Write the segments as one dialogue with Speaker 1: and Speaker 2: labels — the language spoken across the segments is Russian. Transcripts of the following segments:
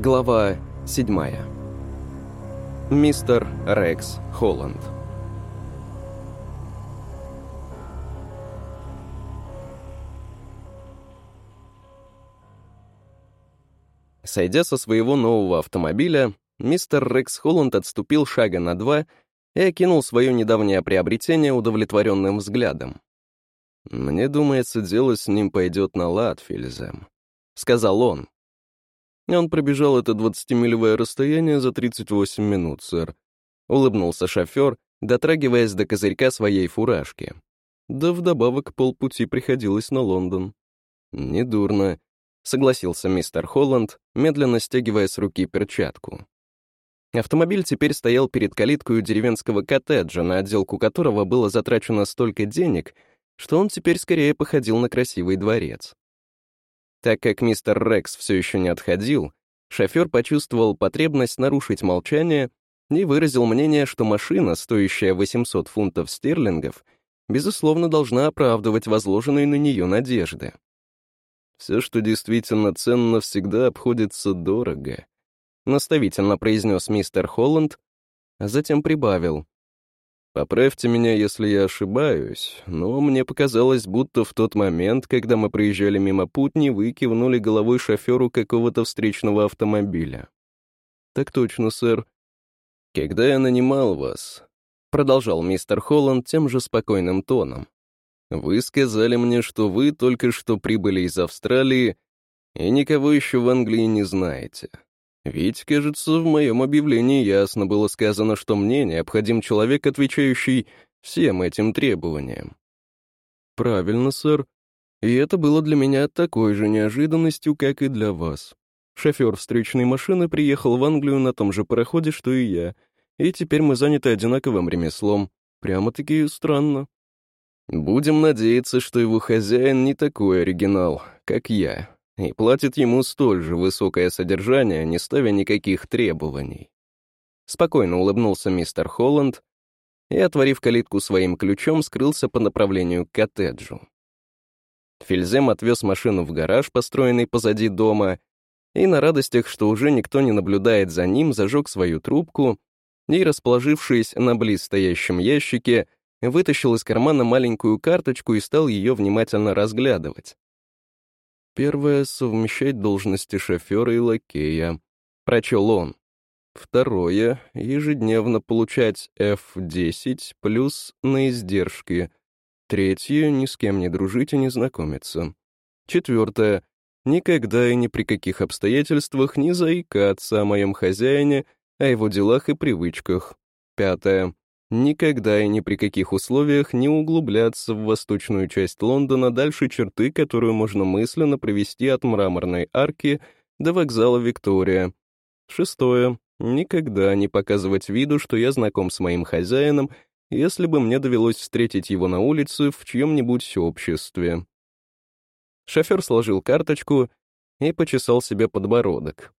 Speaker 1: Глава 7. Мистер Рекс Холланд. Сойдя со своего нового автомобиля, мистер Рекс Холланд отступил шага на два и окинул свое недавнее приобретение удовлетворенным взглядом. «Мне думается, дело с ним пойдет на лад, Фильзем», — сказал он, он пробежал это 20-милевое расстояние за 38 минут, сэр. Улыбнулся шофер, дотрагиваясь до козырька своей фуражки. Да вдобавок полпути приходилось на Лондон. «Недурно», — согласился мистер Холланд, медленно стягивая с руки перчатку. Автомобиль теперь стоял перед калиткой деревенского коттеджа, на отделку которого было затрачено столько денег, что он теперь скорее походил на красивый дворец. Так как мистер Рекс все еще не отходил, шофер почувствовал потребность нарушить молчание и выразил мнение, что машина, стоящая 800 фунтов стерлингов, безусловно, должна оправдывать возложенные на нее надежды. «Все, что действительно ценно, всегда обходится дорого», — наставительно произнес мистер Холланд, а затем прибавил. Поправьте меня, если я ошибаюсь, но мне показалось, будто в тот момент, когда мы проезжали мимо путни, вы кивнули головой шоферу какого-то встречного автомобиля. Так точно, сэр. Когда я нанимал вас, продолжал мистер Холланд тем же спокойным тоном, вы сказали мне, что вы только что прибыли из Австралии и никого еще в Англии не знаете. Ведь, кажется, в моем объявлении ясно было сказано, что мне необходим человек, отвечающий всем этим требованиям. Правильно, сэр. И это было для меня такой же неожиданностью, как и для вас. Шофер встречной машины приехал в Англию на том же пароходе, что и я, и теперь мы заняты одинаковым ремеслом. Прямо-таки странно. Будем надеяться, что его хозяин не такой оригинал, как я, и платит ему столь же высокое содержание, не ставя никаких требований. Спокойно улыбнулся мистер Холланд и, отворив калитку своим ключом, скрылся по направлению к коттеджу. Фильзем отвез машину в гараж, построенный позади дома, и на радостях, что уже никто не наблюдает за ним, зажег свою трубку и, расположившись на близ стоящем ящике, вытащил из кармана маленькую карточку и стал ее внимательно разглядывать. Первое — совмещать должности шофера и лакея. Прочел он. Второе — ежедневно получать F10 плюс на издержки. Третье — ни с кем не дружить и не знакомиться. Четвертое — никогда и ни при каких обстоятельствах не заикаться о моем хозяине, о его делах и привычках. Пятое никогда и ни при каких условиях не углубляться в восточную часть Лондона дальше черты, которую можно мысленно провести от мраморной арки до вокзала Виктория. Шестое. Никогда не показывать виду, что я знаком с моим хозяином, если бы мне довелось встретить его на улице в чьем-нибудь обществе. Шофер сложил карточку и почесал себе подбородок.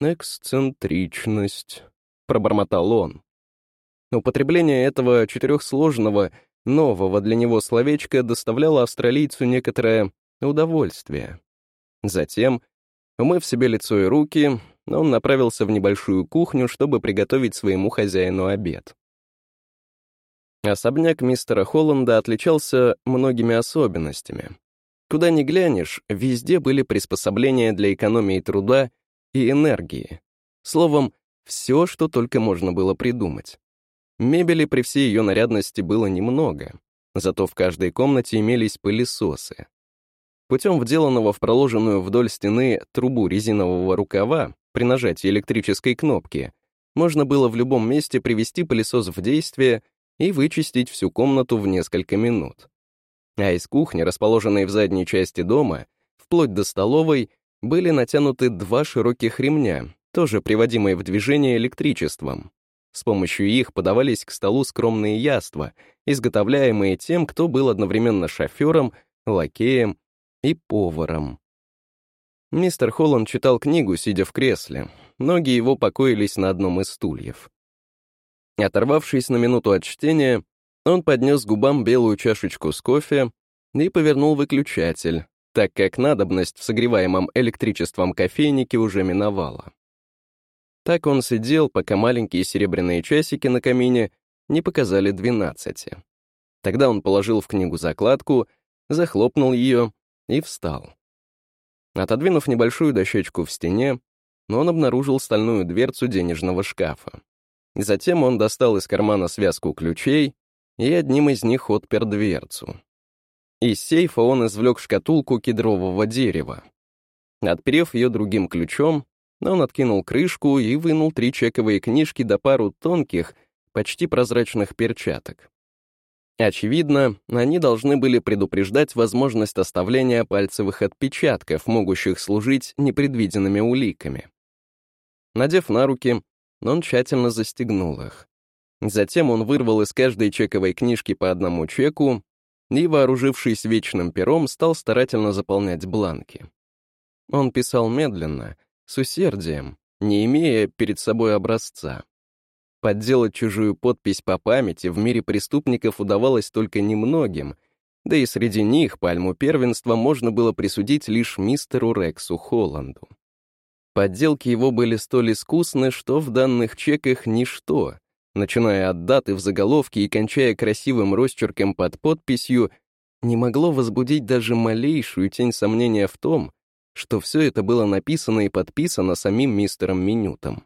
Speaker 1: «Эксцентричность», — пробормотал он. Употребление этого четырехсложного, нового для него словечка доставляло австралийцу некоторое удовольствие. Затем, умыв себе лицо и руки, он направился в небольшую кухню, чтобы приготовить своему хозяину обед. Особняк мистера Холланда отличался многими особенностями. Куда ни глянешь, везде были приспособления для экономии труда и энергии. Словом, все, что только можно было придумать. Мебели при всей ее нарядности было немного, зато в каждой комнате имелись пылесосы. Путем вделанного в проложенную вдоль стены трубу резинового рукава при нажатии электрической кнопки можно было в любом месте привести пылесос в действие и вычистить всю комнату в несколько минут. А из кухни, расположенной в задней части дома, вплоть до столовой, были натянуты два широких ремня, тоже приводимые в движение электричеством. С помощью их подавались к столу скромные яства, изготовляемые тем, кто был одновременно шофером, лакеем и поваром. Мистер Холланд читал книгу, сидя в кресле. Ноги его покоились на одном из стульев. Оторвавшись на минуту от чтения, он поднес губам белую чашечку с кофе и повернул выключатель, так как надобность в согреваемом электричеством кофейнике уже миновала. Так он сидел, пока маленькие серебряные часики на камине не показали двенадцати. Тогда он положил в книгу закладку, захлопнул ее и встал. Отодвинув небольшую дощечку в стене, он обнаружил стальную дверцу денежного шкафа. Затем он достал из кармана связку ключей и одним из них отпер дверцу. Из сейфа он извлек шкатулку кедрового дерева. Отперев ее другим ключом, он откинул крышку и вынул три чековые книжки до пару тонких, почти прозрачных перчаток. Очевидно, они должны были предупреждать возможность оставления пальцевых отпечатков, могущих служить непредвиденными уликами. Надев на руки, он тщательно застегнул их. Затем он вырвал из каждой чековой книжки по одному чеку и, вооружившись вечным пером, стал старательно заполнять бланки. Он писал медленно, с усердием, не имея перед собой образца. Подделать чужую подпись по памяти в мире преступников удавалось только немногим, да и среди них пальму первенства можно было присудить лишь мистеру Рексу Холланду. Подделки его были столь искусны, что в данных чеках ничто, начиная от даты в заголовке и кончая красивым росчерком под подписью, не могло возбудить даже малейшую тень сомнения в том, что все это было написано и подписано самим мистером Минютом.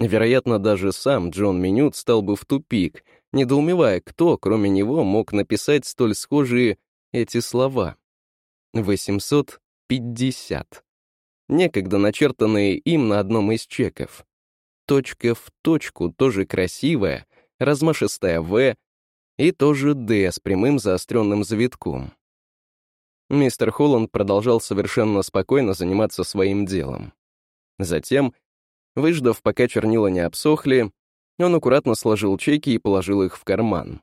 Speaker 1: Вероятно, даже сам Джон Минют стал бы в тупик, недоумевая, кто, кроме него, мог написать столь схожие эти слова. 850. Некогда начертанные им на одном из чеков. Точка в точку, тоже красивая, размашистая «В» и тоже «Д» с прямым заостренным завитком. Мистер Холланд продолжал совершенно спокойно заниматься своим делом. Затем Выждав, пока чернила не обсохли, он аккуратно сложил чеки и положил их в карман.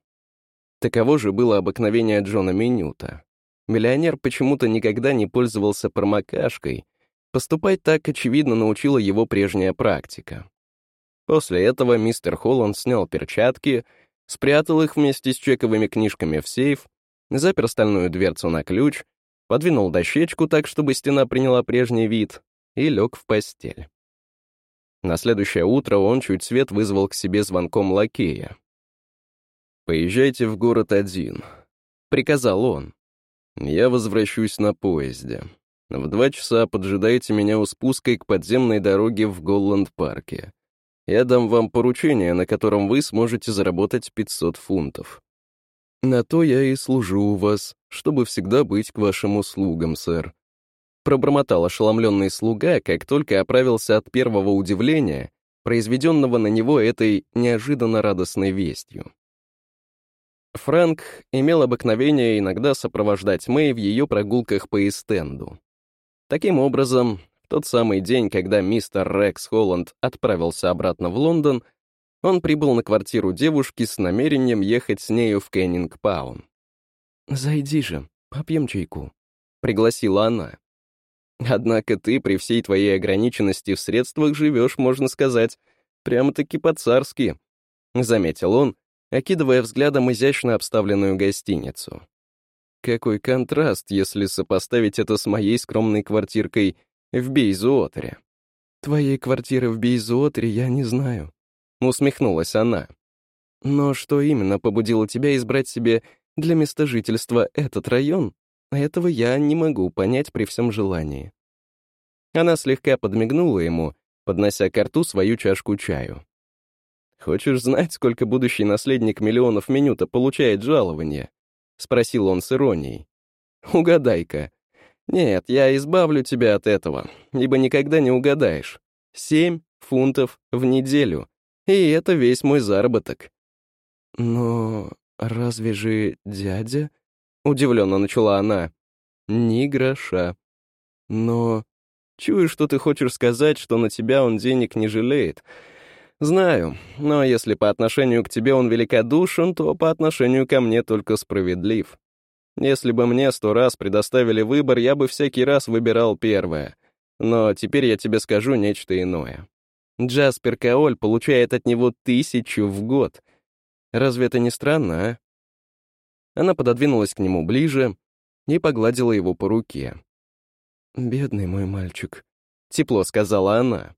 Speaker 1: Таково же было обыкновение Джона Минюта. Миллионер почему-то никогда не пользовался промокашкой. Поступать так, очевидно, научила его прежняя практика. После этого мистер Холланд снял перчатки, спрятал их вместе с чековыми книжками в сейф, запер стальную дверцу на ключ, подвинул дощечку так, чтобы стена приняла прежний вид, и лег в постель. На следующее утро он чуть свет вызвал к себе звонком лакея. «Поезжайте в город один», — приказал он. «Я возвращусь на поезде. В два часа поджидайте меня у спуска к подземной дороге в Голланд-парке. Я дам вам поручение, на котором вы сможете заработать 500 фунтов. На то я и служу у вас, чтобы всегда быть к вашим услугам, сэр. Пробормотал ошеломленный слуга, как только оправился от первого удивления, произведенного на него этой неожиданно радостной вестью. Фрэнк имел обыкновение иногда сопровождать Мэй в ее прогулках по Эстенду. Таким образом, тот самый день, когда мистер Рекс Холланд отправился обратно в Лондон, он прибыл на квартиру девушки с намерением ехать с нею в Кеннинг-Паун. «Зайди же, попьем чайку», — пригласила она. Однако ты при всей твоей ограниченности в средствах живешь, можно сказать, прямо-таки по-царски», — заметил он, окидывая взглядом изящно обставленную гостиницу. «Какой контраст, если сопоставить это с моей скромной квартиркой в Бейзуотере». «Твоей квартиры в Бейзуотере я не знаю», — усмехнулась она. «Но что именно побудило тебя избрать себе для места жительства этот район, этого я не могу понять при всем желании. Она слегка подмигнула ему, поднося к рту свою чашку чаю. «Хочешь знать, сколько будущий наследник миллионов минута получает жалование?» — спросил он с иронией. «Угадай-ка». «Нет, я избавлю тебя от этого, ибо никогда не угадаешь. Семь фунтов в неделю, и это весь мой заработок». «Но разве же дядя...» — удивленно начала она. «Ни гроша. Но... Чую, что ты хочешь сказать, что на тебя он денег не жалеет. Знаю, но если по отношению к тебе он великодушен, то по отношению ко мне только справедлив. Если бы мне сто раз предоставили выбор, я бы всякий раз выбирал первое. Но теперь я тебе скажу нечто иное. Джаспер Каоль получает от него тысячу в год. Разве это не странно, а? Она пододвинулась к нему ближе и погладила его по руке. «Бедный мой мальчик», — тепло сказала она.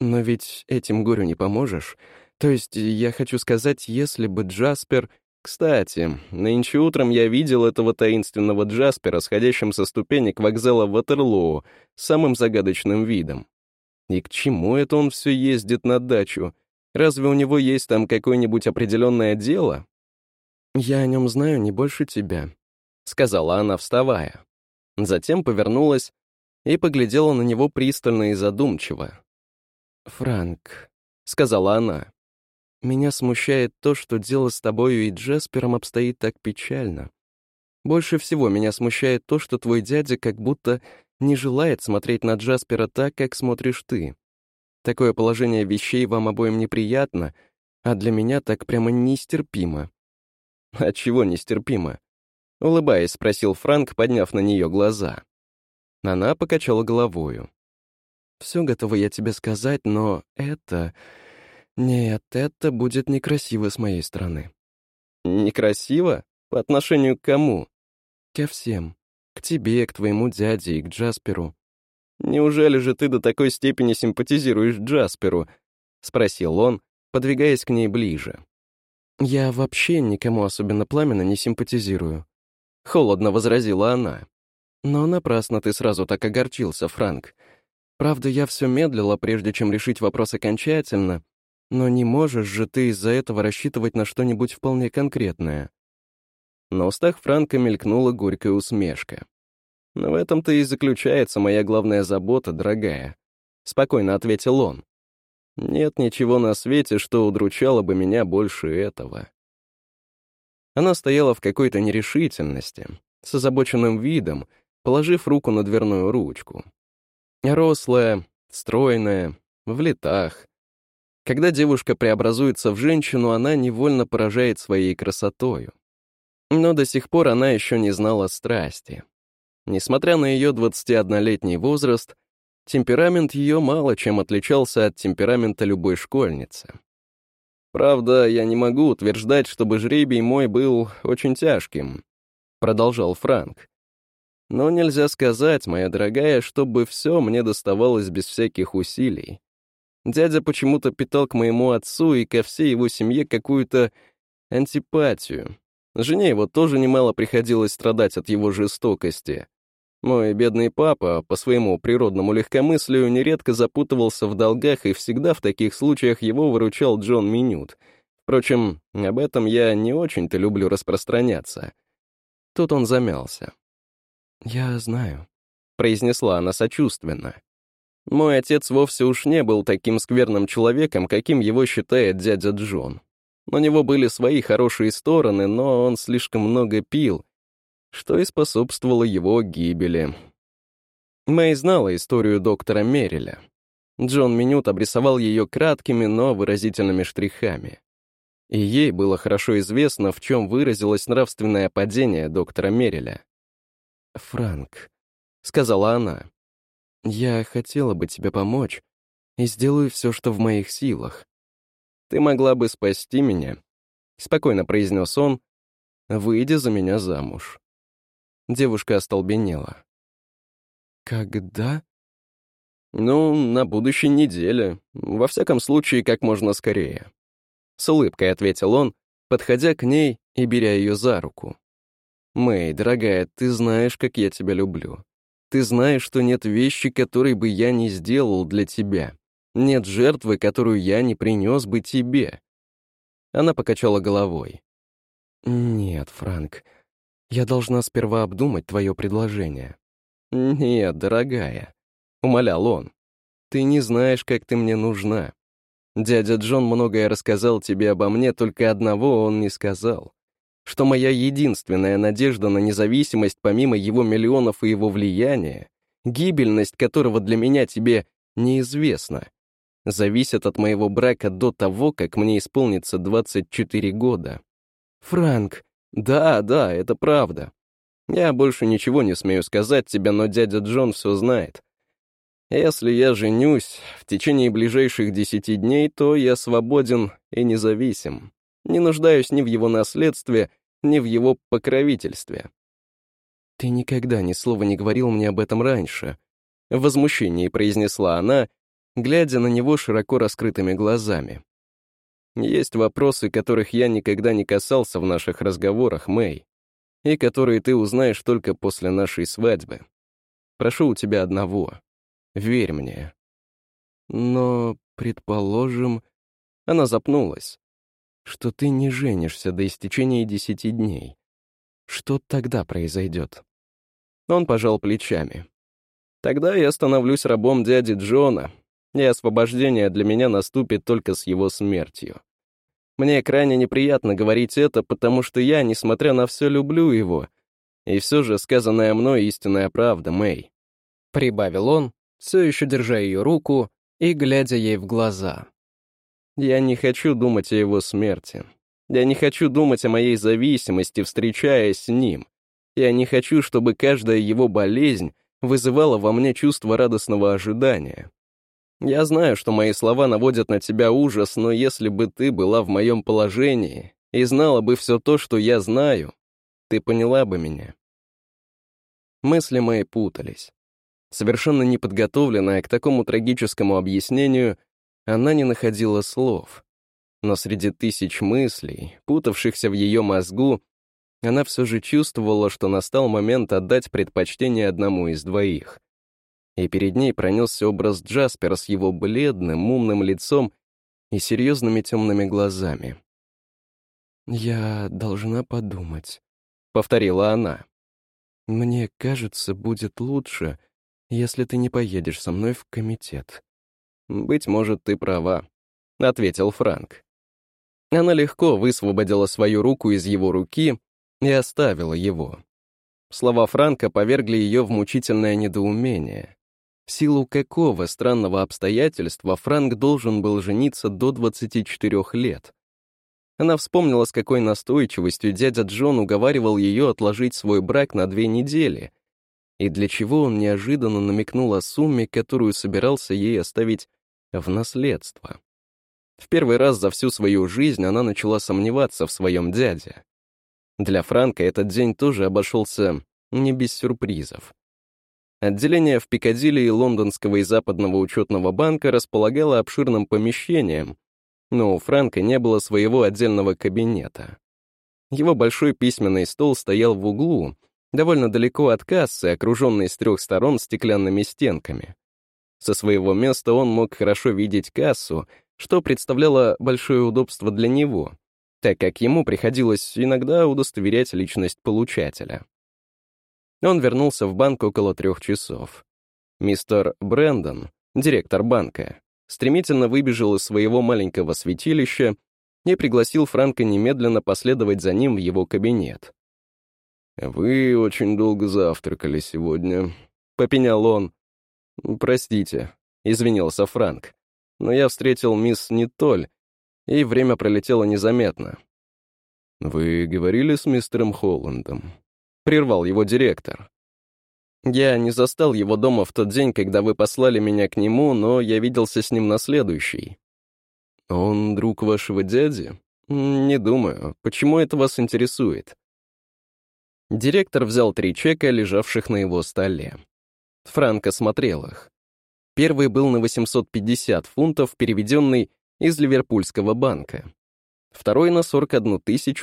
Speaker 1: «Но ведь этим горю не поможешь. То есть, я хочу сказать, если бы Джаспер... Кстати, нынче утром я видел этого таинственного Джаспера, сходящим со ступенек вокзала Ватерлоу, с самым загадочным видом. И к чему это он все ездит на дачу? Разве у него есть там какое-нибудь определенное дело? «Я о нем знаю не больше тебя», — сказала она, вставая. Затем повернулась и поглядела на него пристально и задумчиво. «Франк», — сказала она, — «меня смущает то, что дело с тобою и Джеспером обстоит так печально. Больше всего меня смущает то, что твой дядя как будто не желает смотреть на Джаспера так, как смотришь ты. Такое положение вещей вам обоим неприятно, а для меня так прямо нестерпимо. «Отчего нестерпимо?» — улыбаясь, спросил Франк, подняв на нее глаза. Она покачала головою. «Все готова я тебе сказать, но это... Нет, это будет некрасиво с моей стороны». «Некрасиво? По отношению к кому?» «Ко всем. К тебе, к твоему дяде и к Джасперу». «Неужели же ты до такой степени симпатизируешь Джасперу?» — спросил он, подвигаясь к ней ближе. «Я вообще никому особенно пламенно не симпатизирую», — холодно возразила она. «Но напрасно ты сразу так огорчился, Франк. Правда, я все медлила, прежде чем решить вопрос окончательно, но не можешь же ты из-за этого рассчитывать на что-нибудь вполне конкретное». На устах Франка мелькнула горькая усмешка. «Но в этом-то и заключается моя главная забота, дорогая», — спокойно ответил он. Нет ничего на свете, что удручало бы меня больше этого. Она стояла в какой-то нерешительности, с озабоченным видом, положив руку на дверную ручку. Рослая, стройная, в летах. Когда девушка преобразуется в женщину, она невольно поражает своей красотою. Но до сих пор она еще не знала страсти. Несмотря на ее 21-летний возраст, Темперамент ее мало чем отличался от темперамента любой школьницы. «Правда, я не могу утверждать, чтобы жребий мой был очень тяжким», — продолжал Франк. «Но нельзя сказать, моя дорогая, чтобы все мне доставалось без всяких усилий. Дядя почему-то питал к моему отцу и ко всей его семье какую-то антипатию. Жене его тоже немало приходилось страдать от его жестокости. Мой бедный папа, по своему природному легкомыслию, нередко запутывался в долгах, и всегда в таких случаях его выручал Джон Минют. Впрочем, об этом я не очень-то люблю распространяться. Тут он замялся. «Я знаю», — произнесла она сочувственно. «Мой отец вовсе уж не был таким скверным человеком, каким его считает дядя Джон. У него были свои хорошие стороны, но он слишком много пил, что и способствовало его гибели. Мэй знала историю доктора Мерриля. Джон Минют обрисовал ее краткими, но выразительными штрихами. И ей было хорошо известно, в чем выразилось нравственное падение доктора Мерриля. «Франк», — сказала она, — «я хотела бы тебе помочь и сделаю все, что в моих силах. Ты могла бы спасти меня», — спокойно произнес он, — «выйдя за меня замуж». Девушка остолбенела. «Когда?» «Ну, на будущей неделе. Во всяком случае, как можно скорее». С улыбкой ответил он, подходя к ней и беря ее за руку. «Мэй, дорогая, ты знаешь, как я тебя люблю. Ты знаешь, что нет вещи, которой бы я не сделал для тебя. Нет жертвы, которую я не принес бы тебе». Она покачала головой. «Нет, Франк, я должна сперва обдумать твое предложение». «Нет, дорогая», — умолял он. «Ты не знаешь, как ты мне нужна. Дядя Джон многое рассказал тебе обо мне, только одного он не сказал. Что моя единственная надежда на независимость, помимо его миллионов и его влияния, гибельность которого для меня тебе неизвестна, зависит от моего брака до того, как мне исполнится 24 года. Франк, да, да, это правда. Я больше ничего не смею сказать тебе, но дядя Джон все знает. Если я женюсь в течение ближайших десяти дней, то я свободен и независим. Не нуждаюсь ни в его наследстве, ни в его покровительстве. Ты никогда ни слова не говорил мне об этом раньше. В возмущении произнесла она, глядя на него широко раскрытыми глазами. Есть вопросы, которых я никогда не касался в наших разговорах, Мэй, и которые ты узнаешь только после нашей свадьбы. Прошу у тебя одного. Верь мне. Но, предположим, она запнулась, что ты не женишься до истечения десяти дней. Что тогда произойдет? Он пожал плечами. Тогда я становлюсь рабом дяди Джона, и освобождение для меня наступит только с его смертью. Мне крайне неприятно говорить это, потому что я, несмотря на все, люблю его. И все же сказанная мной истинная правда, Мэй. Прибавил он, все еще держа ее руку и глядя ей в глаза. Я не хочу думать о его смерти. Я не хочу думать о моей зависимости, встречаясь с ним. Я не хочу, чтобы каждая его болезнь вызывала во мне чувство радостного ожидания. Я знаю, что мои слова наводят на тебя ужас, но если бы ты была в моем положении и знала бы все то, что я знаю, ты поняла бы меня. Мысли мои путались. Совершенно неподготовленная к такому трагическому объяснению, она не находила слов. Но среди тысяч мыслей, путавшихся в ее мозгу, она все же чувствовала, что настал момент отдать предпочтение одному из двоих и перед ней пронесся образ Джаспера с его бледным, умным лицом и серьезными темными глазами. «Я должна подумать», — повторила она. «Мне кажется, будет лучше, если ты не поедешь со мной в комитет». «Быть может, ты права», — ответил Франк. Она легко высвободила свою руку из его руки и оставила его. Слова Франка повергли ее в мучительное недоумение. В силу какого странного обстоятельства Франк должен был жениться до 24 лет? Она вспомнила, с какой настойчивостью дядя Джон уговаривал ее отложить свой брак на две недели, и для чего он неожиданно намекнул о сумме, которую собирался ей оставить в наследство. В первый раз за всю свою жизнь она начала сомневаться в своем дяде. Для Франка этот день тоже обошелся не без сюрпризов. Отделение в Пикадилли Лондонского и Западного учетного банка располагало обширным помещением, но у Франка не было своего отдельного кабинета. Его большой письменный стол стоял в углу, довольно далеко от кассы, окруженный с трех сторон стеклянными стенками. Со своего места он мог хорошо видеть кассу, что представляло большое удобство для него, так как ему приходилось иногда удостоверять личность получателя. Он вернулся в банк около трех часов. Мистер Брэндон, директор банка, стремительно выбежал из своего маленького святилища и пригласил Франка немедленно последовать за ним в его кабинет. «Вы очень долго завтракали сегодня», — попенял он. «Простите», — извинился Франк, «но я встретил мисс Нитоль, и время пролетело незаметно». «Вы говорили с мистером Холландом?» — прервал его директор. «Я не застал его дома в тот день, когда вы послали меня к нему, но я виделся с ним на следующий». «Он друг вашего дяди?» «Не думаю. Почему это вас интересует?» Директор взял три чека, лежавших на его столе. Франк осмотрел их. Первый был на 850 фунтов, переведенный из Ливерпульского банка второй на 41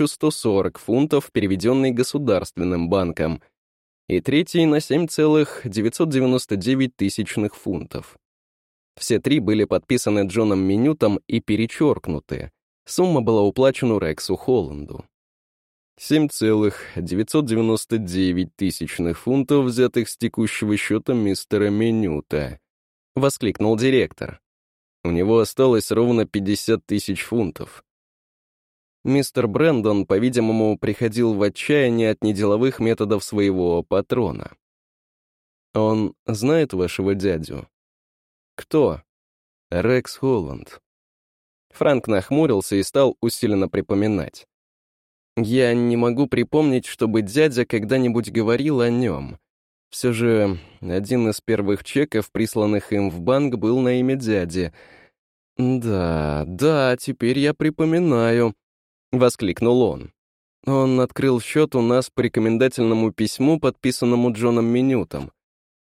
Speaker 1: 140 фунтов, переведенный Государственным банком, и третий на 7,999 тысячных фунтов. Все три были подписаны Джоном Минютом и перечеркнуты. Сумма была уплачена Рексу Холланду. 7,999 тысячных фунтов, взятых с текущего счета мистера Минюта, — воскликнул директор. У него осталось ровно 50 тысяч фунтов. Мистер Брэндон, по-видимому, приходил в отчаяние от неделовых методов своего патрона. «Он знает вашего дядю?» «Кто?» «Рекс Холланд». Франк нахмурился и стал усиленно припоминать. «Я не могу припомнить, чтобы дядя когда-нибудь говорил о нем. Все же один из первых чеков, присланных им в банк, был на имя дяди. Да, да, теперь я припоминаю. — воскликнул он. Он открыл счет у нас по рекомендательному письму, подписанному Джоном Минютом.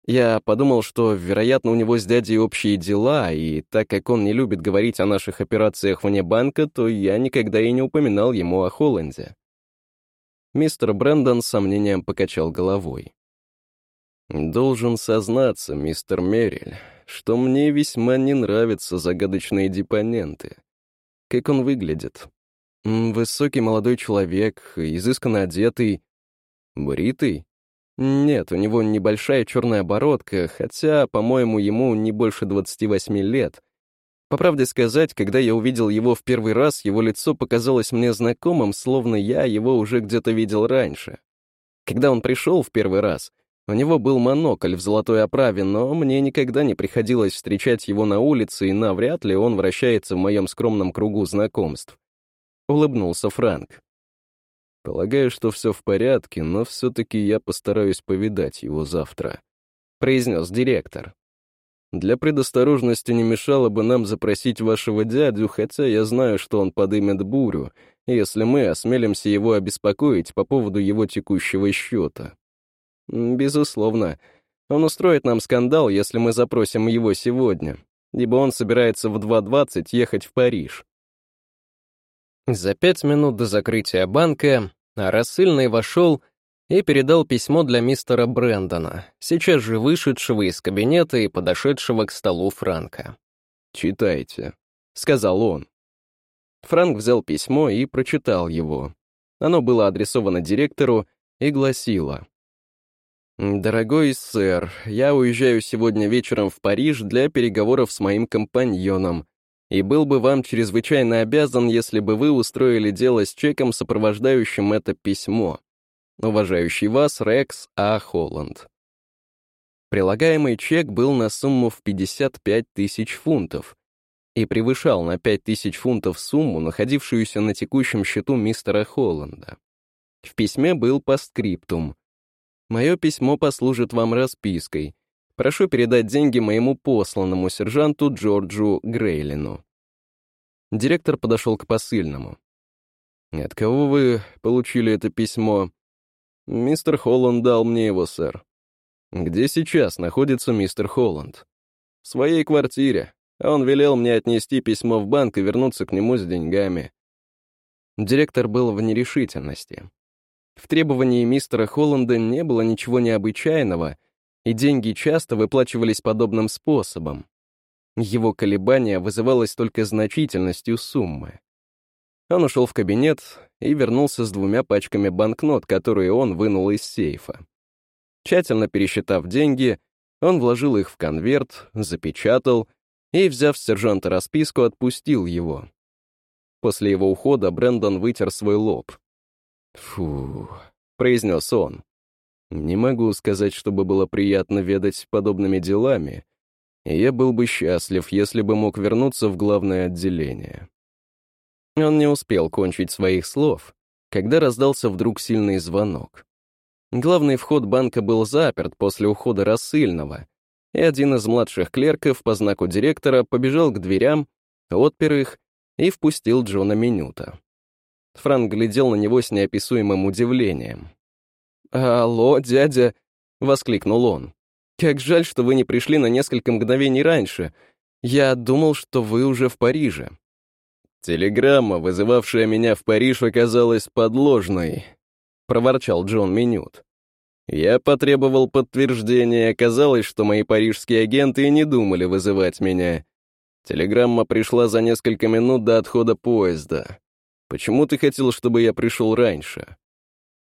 Speaker 1: Я подумал, что, вероятно, у него с дядей общие дела, и так как он не любит говорить о наших операциях вне банка, то я никогда и не упоминал ему о Холланде. Мистер Брэндон с сомнением покачал головой. «Должен сознаться, мистер Мерриль, что мне весьма не нравятся загадочные депоненты. Как он выглядит? Высокий молодой человек, изысканно одетый, бритый? Нет, у него небольшая черная бородка, хотя, по-моему, ему не больше 28 лет. По правде сказать, когда я увидел его в первый раз, его лицо показалось мне знакомым, словно я его уже где-то видел раньше. Когда он пришел в первый раз — у него был монокль в золотой оправе, но мне никогда не приходилось встречать его на улице, и навряд ли он вращается в моем скромном кругу знакомств. Улыбнулся Франк. «Полагаю, что все в порядке, но все-таки я постараюсь повидать его завтра», — произнес директор. «Для предосторожности не мешало бы нам запросить вашего дядю, хотя я знаю, что он подымет бурю, если мы осмелимся его обеспокоить по поводу его текущего счета». Безусловно. Он устроит нам скандал, если мы запросим его сегодня, ибо он собирается в 2.20 ехать в Париж. За пять минут до закрытия банка рассыльный вошел и передал письмо для мистера Брэндона, сейчас же вышедшего из кабинета и подошедшего к столу Франка. «Читайте», — сказал он. Франк взял письмо и прочитал его. Оно было адресовано директору и гласило «Дорогой сэр, я уезжаю сегодня вечером в Париж для переговоров с моим компаньоном, и был бы вам чрезвычайно обязан, если бы вы устроили дело с чеком, сопровождающим это письмо. Уважающий вас Рекс А. Холланд». Прилагаемый чек был на сумму в 55 тысяч фунтов и превышал на 5 тысяч фунтов сумму, находившуюся на текущем счету мистера Холланда. В письме был постскриптум — Мое письмо послужит вам распиской. Прошу передать деньги моему посланному сержанту Джорджу Грейлину». Директор подошел к посыльному. «От кого вы получили это письмо?» «Мистер Холланд дал мне его, сэр». «Где сейчас находится мистер Холланд?» «В своей квартире. Он велел мне отнести письмо в банк и вернуться к нему с деньгами». Директор был в нерешительности. В требовании мистера Холланда не было ничего необычайного, и деньги часто выплачивались подобным способом. Его колебание вызывалось только значительностью суммы. Он ушел в кабинет и вернулся с двумя пачками банкнот, которые он вынул из сейфа. Тщательно пересчитав деньги, он вложил их в конверт, запечатал и, взяв сержанта расписку, отпустил его. После его ухода Брэндон вытер свой лоб. «Фу», — произнес он. «Не могу сказать, чтобы было приятно ведать подобными делами, и я был бы счастлив, если бы мог вернуться в главное отделение». Он не успел кончить своих слов, когда раздался вдруг сильный звонок. Главный вход банка был заперт после ухода рассыльного, и один из младших клерков по знаку директора побежал к дверям, отпер их и впустил Джона Минюта. Франк глядел на него с неописуемым удивлением. «Алло, дядя!» — воскликнул он. «Как жаль, что вы не пришли на несколько мгновений раньше. Я думал, что вы уже в Париже». «Телеграмма, вызывавшая меня в Париж, оказалась подложной», — проворчал Джон Минют. «Я потребовал подтверждения, оказалось, что мои парижские агенты и не думали вызывать меня. Телеграмма пришла за несколько минут до отхода поезда. Почему ты хотел, чтобы я пришел раньше?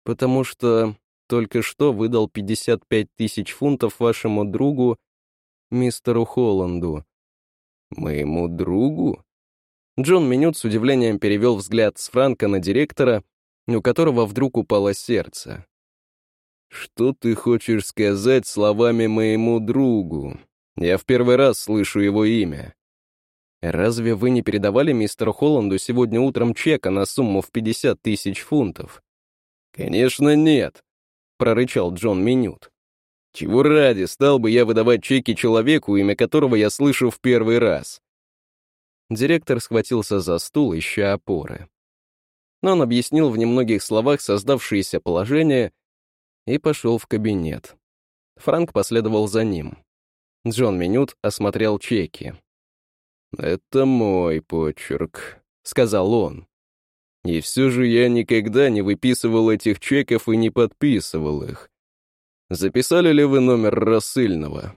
Speaker 1: Потому что только что выдал 55 тысяч фунтов вашему другу, мистеру Холланду. Моему другу? Джон Минют с удивлением перевел взгляд с Франка на директора, у которого вдруг упало сердце. «Что ты хочешь сказать словами моему другу? Я в первый раз слышу его имя». «Разве вы не передавали мистеру Холланду сегодня утром чека на сумму в 50 тысяч фунтов?» «Конечно нет», — прорычал Джон Минют. «Чего ради стал бы я выдавать чеки человеку, имя которого я слышу в первый раз?» Директор схватился за стул, ища опоры. но он объяснил в немногих словах создавшееся положение и пошел в кабинет. Франк последовал за ним. Джон Минют осмотрел чеки. «Это мой почерк», — сказал он. «И все же я никогда не выписывал этих чеков и не подписывал их. Записали ли вы номер рассыльного?»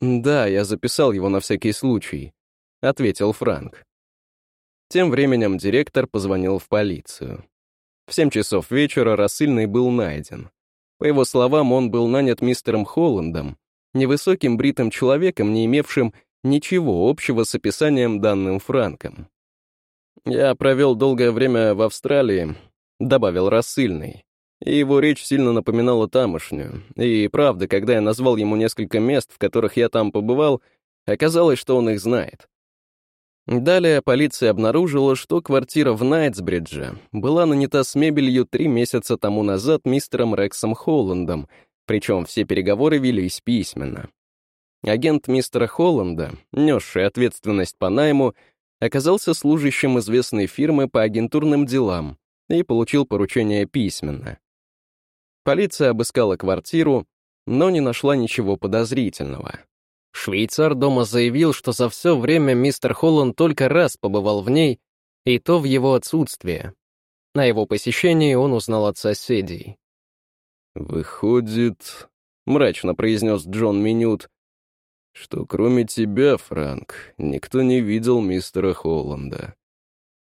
Speaker 1: «Да, я записал его на всякий случай», — ответил Франк. Тем временем директор позвонил в полицию. В семь часов вечера рассыльный был найден. По его словам, он был нанят мистером Холландом, невысоким бритым человеком, не имевшим ничего общего с описанием данным Франком. «Я провел долгое время в Австралии», — добавил рассыльный, и его речь сильно напоминала тамошнюю. И правда, когда я назвал ему несколько мест, в которых я там побывал, оказалось, что он их знает. Далее полиция обнаружила, что квартира в Найтсбридже была нанята с мебелью три месяца тому назад мистером Рексом Холландом, причем все переговоры велись письменно. Агент мистера Холланда, несший ответственность по найму, оказался служащим известной фирмы по агентурным делам и получил поручение письменно. Полиция обыскала квартиру, но не нашла ничего подозрительного. Швейцар дома заявил, что за все время мистер Холланд только раз побывал в ней, и то в его отсутствие. На его посещении он узнал от соседей.
Speaker 2: «Выходит», — мрачно произнес Джон Минют, «что кроме тебя, Франк, никто не видел мистера Холланда».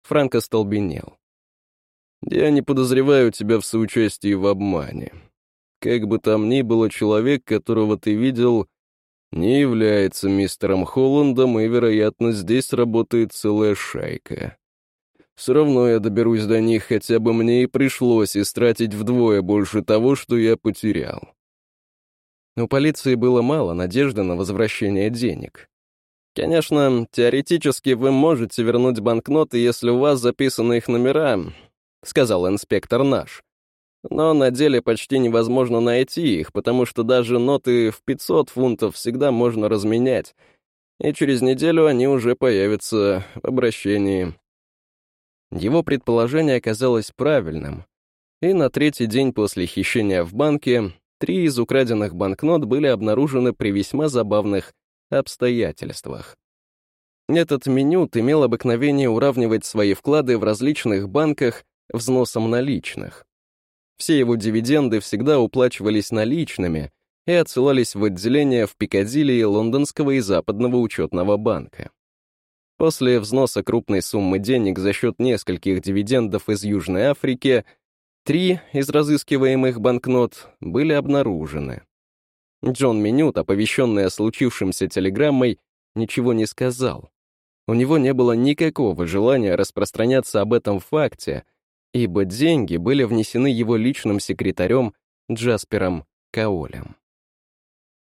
Speaker 1: Франк остолбенел.
Speaker 2: «Я не подозреваю тебя в соучастии в обмане. Как бы там ни было, человек, которого ты видел, не является мистером Холландом, и, вероятно, здесь работает целая шайка. Все равно я доберусь до них, хотя бы мне и пришлось истратить вдвое больше того, что я потерял.
Speaker 1: У полиции было мало надежды на возвращение денег. Конечно, теоретически вы можете вернуть банкноты, если у вас записаны их номера, сказал инспектор наш. Но на деле почти невозможно найти их, потому что даже ноты в 500 фунтов всегда можно разменять, и через неделю они уже появятся в обращении. Его предположение оказалось правильным, и на третий день после хищения в банке три из украденных банкнот были обнаружены при весьма забавных обстоятельствах. Этот менют имел обыкновение уравнивать свои вклады в различных банках взносом наличных. Все его дивиденды всегда уплачивались наличными и отсылались в отделение в Пикадилли Лондонского и Западного учетного банка. После взноса крупной суммы денег за счет нескольких дивидендов из Южной Африки, три из разыскиваемых банкнот были обнаружены. Джон Минют, оповещенный о случившемся телеграммой, ничего не сказал. У него не было никакого желания распространяться об этом факте, ибо деньги были внесены его личным секретарем Джаспером Каолем.